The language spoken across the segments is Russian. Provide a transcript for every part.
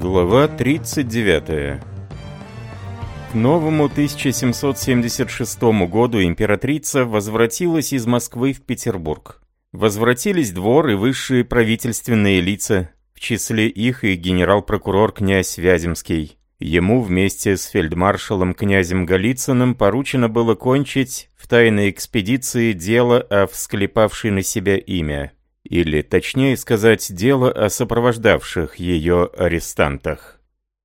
Глава 39 К новому 1776 году императрица возвратилась из Москвы в Петербург. Возвратились двор и высшие правительственные лица, в числе их и генерал-прокурор князь Вяземский. Ему вместе с фельдмаршалом князем Голицыным поручено было кончить в тайной экспедиции дело о всклепавшей на себя имя или, точнее сказать, дело о сопровождавших ее арестантах.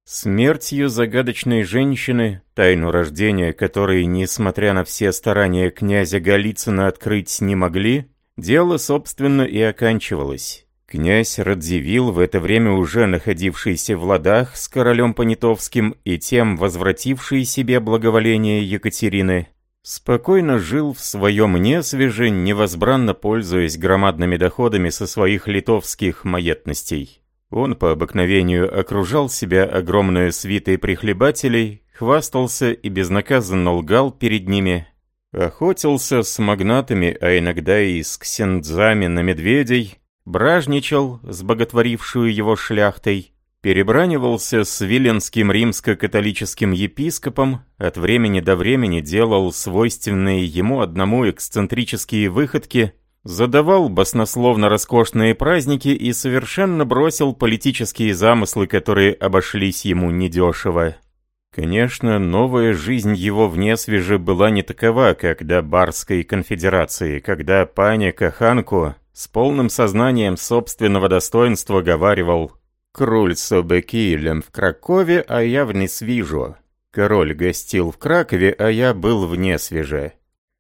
Смертью загадочной женщины, тайну рождения которой, несмотря на все старания князя Голицына открыть не могли, дело, собственно, и оканчивалось. Князь Радзивилл, в это время уже находившийся в ладах с королем Понятовским и тем возвративший себе благоволение Екатерины, Спокойно жил в своем несвеже, невозбранно пользуясь громадными доходами со своих литовских маетностей. Он по обыкновению окружал себя огромной свитой прихлебателей, хвастался и безнаказанно лгал перед ними, охотился с магнатами, а иногда и с ксендзами на медведей, бражничал с боготворившую его шляхтой, перебранивался с Виленским римско-католическим епископом, от времени до времени делал свойственные ему одному эксцентрические выходки, задавал баснословно роскошные праздники и совершенно бросил политические замыслы, которые обошлись ему недешево. Конечно, новая жизнь его вне свеже была не такова, как до Барской конфедерации, когда паня Каханку с полным сознанием собственного достоинства говаривал Круль собе Киелем в Кракове, а я в Несвижу. Король гостил в Кракове, а я был вне свеже.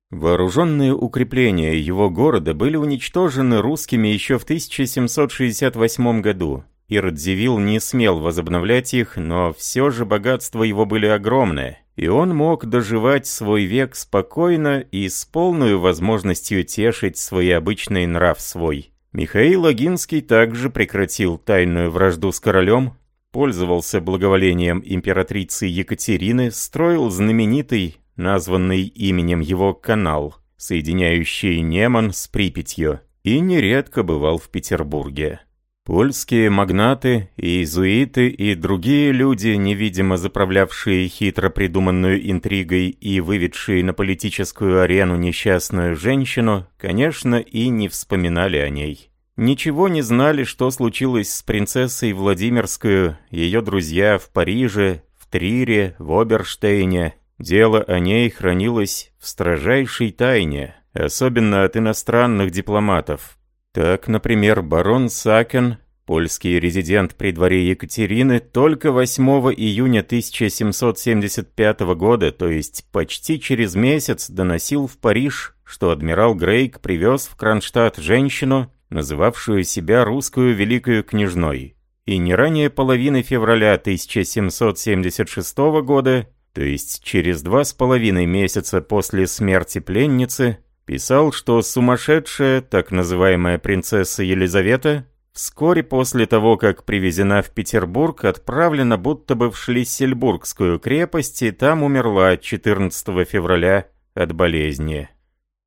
Вооруженные укрепления его города были уничтожены русскими еще в 1768 году. и Радзивилл не смел возобновлять их, но все же богатства его были огромные, и он мог доживать свой век спокойно и с полной возможностью тешить свой обычный нрав свой. Михаил Агинский также прекратил тайную вражду с королем, пользовался благоволением императрицы Екатерины, строил знаменитый, названный именем его канал, соединяющий Неман с Припятью, и нередко бывал в Петербурге. Польские магнаты, иезуиты и другие люди, невидимо заправлявшие хитро придуманную интригой и выведшие на политическую арену несчастную женщину, конечно, и не вспоминали о ней. Ничего не знали, что случилось с принцессой Владимирскую, ее друзья в Париже, в Трире, в Оберштейне. Дело о ней хранилось в строжайшей тайне, особенно от иностранных дипломатов, так, например, барон Сакен, польский резидент при дворе Екатерины, только 8 июня 1775 года, то есть почти через месяц, доносил в Париж, что адмирал Грейк привез в Кронштадт женщину, называвшую себя русскую великую княжной. И не ранее половины февраля 1776 года, то есть через два с половиной месяца после смерти пленницы, писал, что сумасшедшая, так называемая принцесса Елизавета, вскоре после того, как привезена в Петербург, отправлена будто бы в Шлиссельбургскую крепость и там умерла 14 февраля от болезни.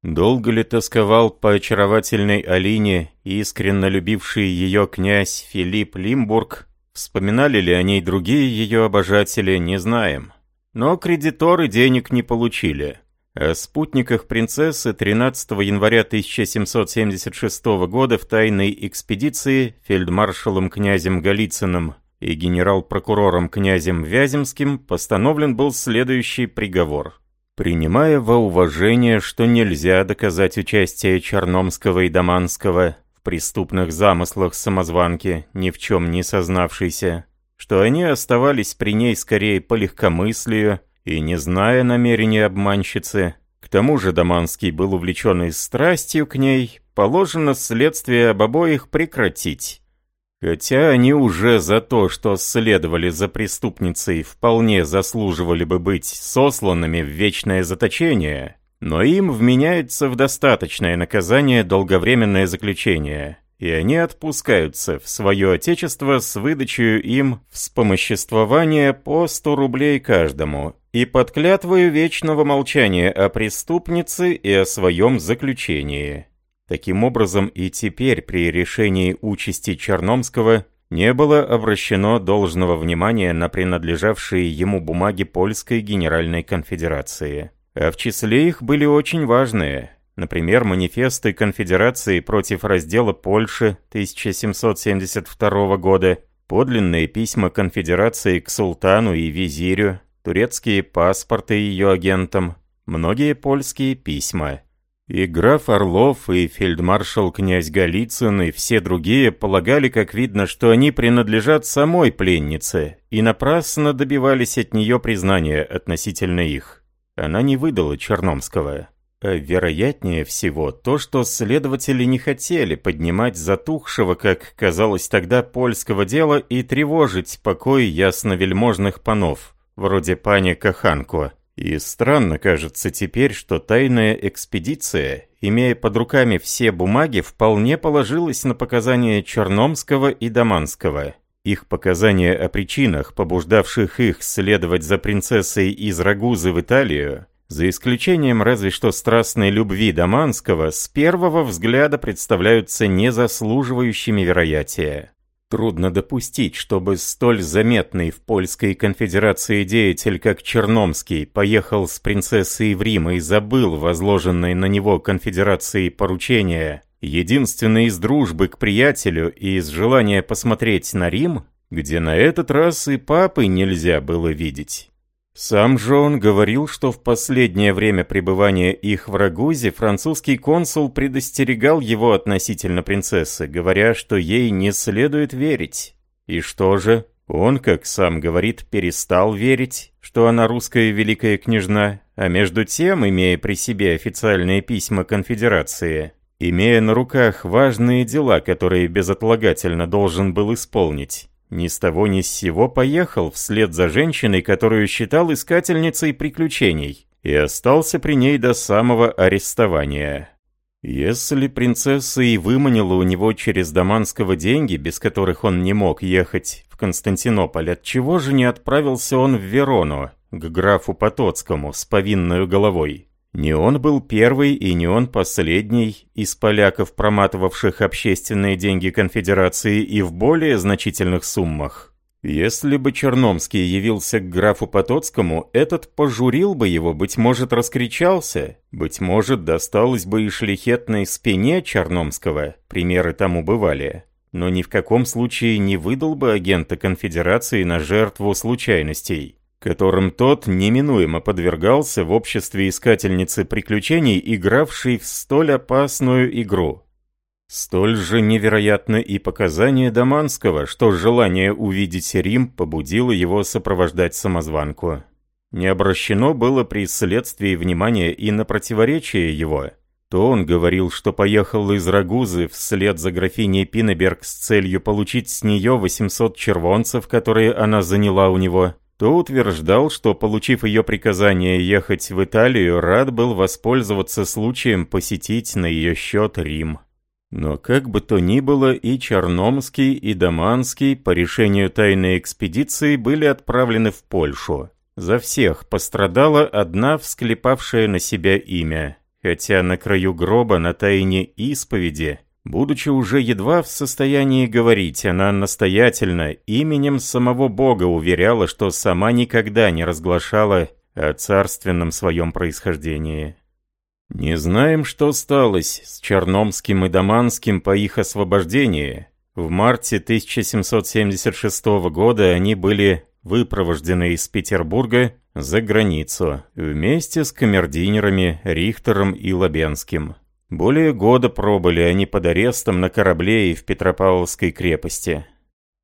Долго ли тосковал по очаровательной Алине, искренне любивший ее князь Филипп Лимбург, вспоминали ли о ней другие ее обожатели, не знаем. Но кредиторы денег не получили. О спутниках принцессы 13 января 1776 года в тайной экспедиции фельдмаршалом князем Голицыным и генерал-прокурором князем Вяземским постановлен был следующий приговор. Принимая во уважение, что нельзя доказать участие Черномского и Даманского в преступных замыслах самозванки, ни в чем не сознавшейся, что они оставались при ней скорее по легкомыслию, и не зная намерений обманщицы, к тому же Даманский был увлечен и страстью к ней, положено следствие об обоих прекратить. Хотя они уже за то, что следовали за преступницей, вполне заслуживали бы быть сосланными в вечное заточение, но им вменяется в достаточное наказание долговременное заключение, и они отпускаются в свое отечество с выдачей им вспомоществования по 100 рублей каждому, и под клятвою вечного молчания о преступнице и о своем заключении. Таким образом, и теперь при решении участи Черномского не было обращено должного внимания на принадлежавшие ему бумаги Польской Генеральной Конфедерации. А в числе их были очень важные, например, манифесты Конфедерации против раздела Польши 1772 года, подлинные письма Конфедерации к султану и визирю, турецкие паспорты ее агентам, многие польские письма. И граф Орлов, и фельдмаршал князь Голицын, и все другие полагали, как видно, что они принадлежат самой пленнице, и напрасно добивались от нее признания относительно их. Она не выдала Черномского. А вероятнее всего то, что следователи не хотели поднимать затухшего, как казалось тогда, польского дела и тревожить покой ясновельможных панов, вроде пани Каханко. И странно кажется теперь, что тайная экспедиция, имея под руками все бумаги, вполне положилась на показания Черномского и Даманского. Их показания о причинах, побуждавших их следовать за принцессой из Рагузы в Италию, за исключением разве что страстной любви Даманского, с первого взгляда представляются незаслуживающими вероятия. Трудно допустить, чтобы столь заметный в Польской конфедерации деятель, как Черномский, поехал с принцессой в Рим и забыл возложенные на него конфедерации поручения, единственный из дружбы к приятелю и из желания посмотреть на Рим, где на этот раз и папы нельзя было видеть. Сам же он говорил, что в последнее время пребывания их в Рагузе французский консул предостерегал его относительно принцессы, говоря, что ей не следует верить. И что же? Он, как сам говорит, перестал верить, что она русская великая княжна, а между тем, имея при себе официальные письма конфедерации, имея на руках важные дела, которые безотлагательно должен был исполнить, ни с того ни с сего поехал вслед за женщиной, которую считал искательницей приключений, и остался при ней до самого арестования. Если принцесса и выманила у него через Даманского деньги, без которых он не мог ехать в Константинополь, отчего же не отправился он в Верону, к графу Потоцкому, с повинной головой? Не он был первый и не он последний из поляков, проматывавших общественные деньги конфедерации и в более значительных суммах. Если бы Черномский явился к графу Потоцкому, этот пожурил бы его, быть может, раскричался, быть может, досталось бы и шлихетной спине Черномского, примеры тому бывали, но ни в каком случае не выдал бы агента конфедерации на жертву случайностей которым тот неминуемо подвергался в обществе искательницы приключений, игравшей в столь опасную игру. Столь же невероятно и показание Даманского, что желание увидеть Рим побудило его сопровождать самозванку. Не обращено было при следствии внимания и на противоречие его. То он говорил, что поехал из Рагузы вслед за графиней Пинеберг с целью получить с нее 800 червонцев, которые она заняла у него, то утверждал, что, получив ее приказание ехать в Италию, рад был воспользоваться случаем посетить на ее счет Рим. Но как бы то ни было, и Черномский, и Даманский по решению тайной экспедиции были отправлены в Польшу. За всех пострадала одна всклепавшая на себя имя, хотя на краю гроба на тайне исповеди Будучи уже едва в состоянии говорить, она настоятельно именем самого Бога уверяла, что сама никогда не разглашала о царственном своем происхождении. Не знаем, что сталось с Черномским и Даманским по их освобождении. В марте 1776 года они были выпровождены из Петербурга за границу вместе с камердинерами Рихтером и Лабенским. Более года пробыли они под арестом на корабле и в Петропавловской крепости.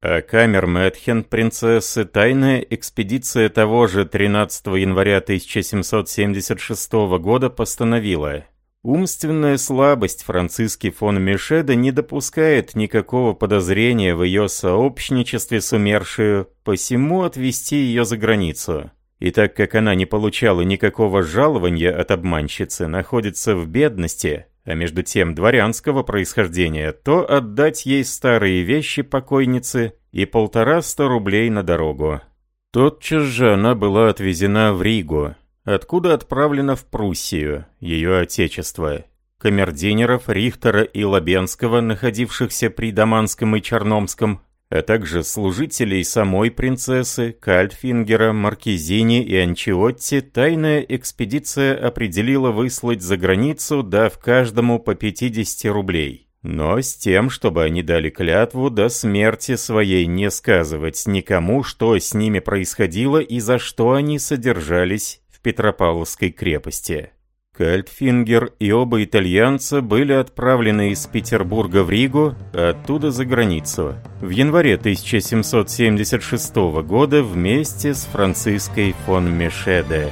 А камер Мэтхен принцессы тайная экспедиция того же 13 января 1776 года постановила Умственная слабость Франциски фон Мишеда не допускает никакого подозрения в ее сообщничестве с умершую, посему отвести ее за границу. И так как она не получала никакого жалования от обманщицы, находится в бедности, а между тем дворянского происхождения, то отдать ей старые вещи покойницы и полтораста рублей на дорогу. Тотчас же она была отвезена в Ригу, откуда отправлена в Пруссию, ее отечество. Камердинеров Рихтера и Лабенского, находившихся при Даманском и Черномском, а также служителей самой принцессы, Кальтфингера, Маркизини и Анчиотти, тайная экспедиция определила выслать за границу, дав каждому по 50 рублей. Но с тем, чтобы они дали клятву до смерти своей не сказывать никому, что с ними происходило и за что они содержались в Петропавловской крепости. Кальтфингер и оба итальянца были отправлены из Петербурга в Ригу, а оттуда за границу, в январе 1776 года вместе с Франциской фон Мешеде.